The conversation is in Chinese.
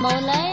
Mau.